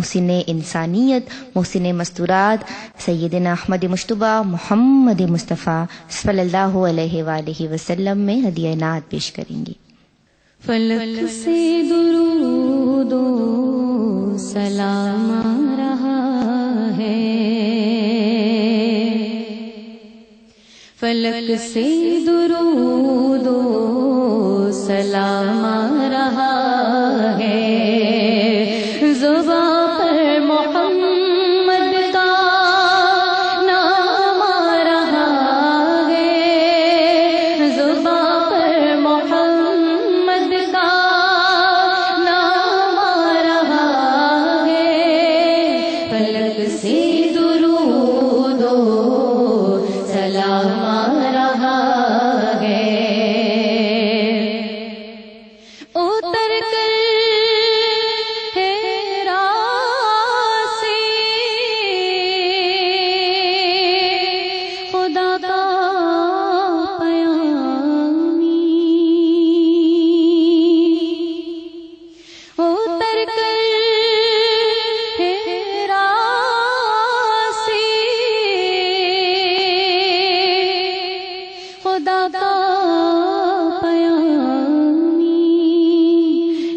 محسن انسانیت، محسن مستورات، سیدنا احمد مشتبہ، محمد مصطفیٰ صلی اللہ علیہ وآلہ وسلم میں حدیع نات پیش کریں گے۔ فلک سے درود و سلام آ رہا ہے۔ فلک سے درود و سلام آ رہا ہے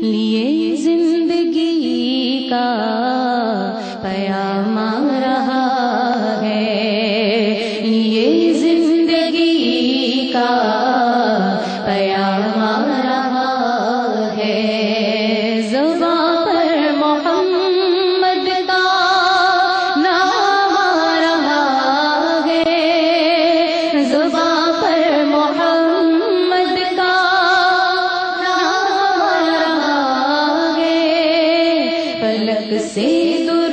لیے زندگی کا پیار فلک سے دور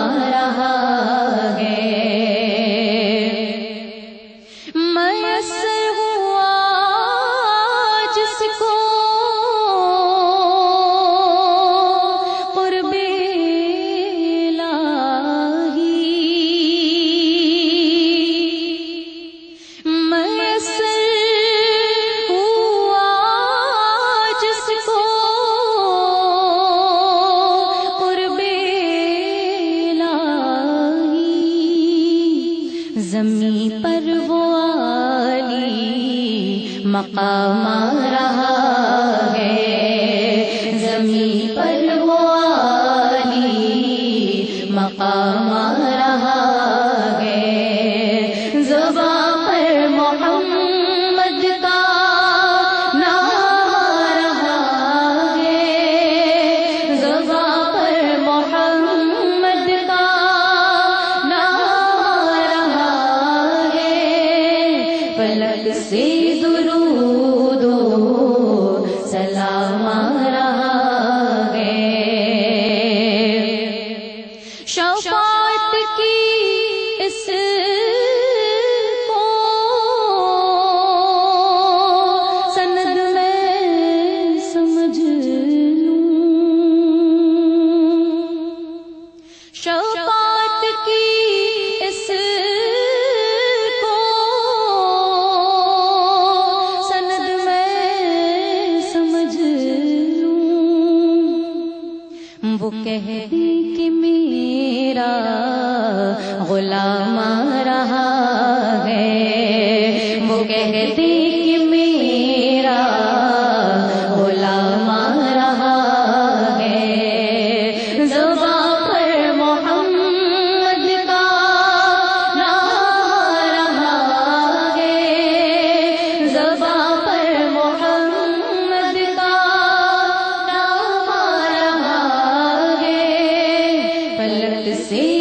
زمین پر وہ عالی مقام رہا ہے۔ سے درود و سلام رہا ہے۔ شفاعت کی اس کو سند میں سمجھ لوں۔ وہ کہتی کہ میرا غلام رہا ہے وہ کہتی sim.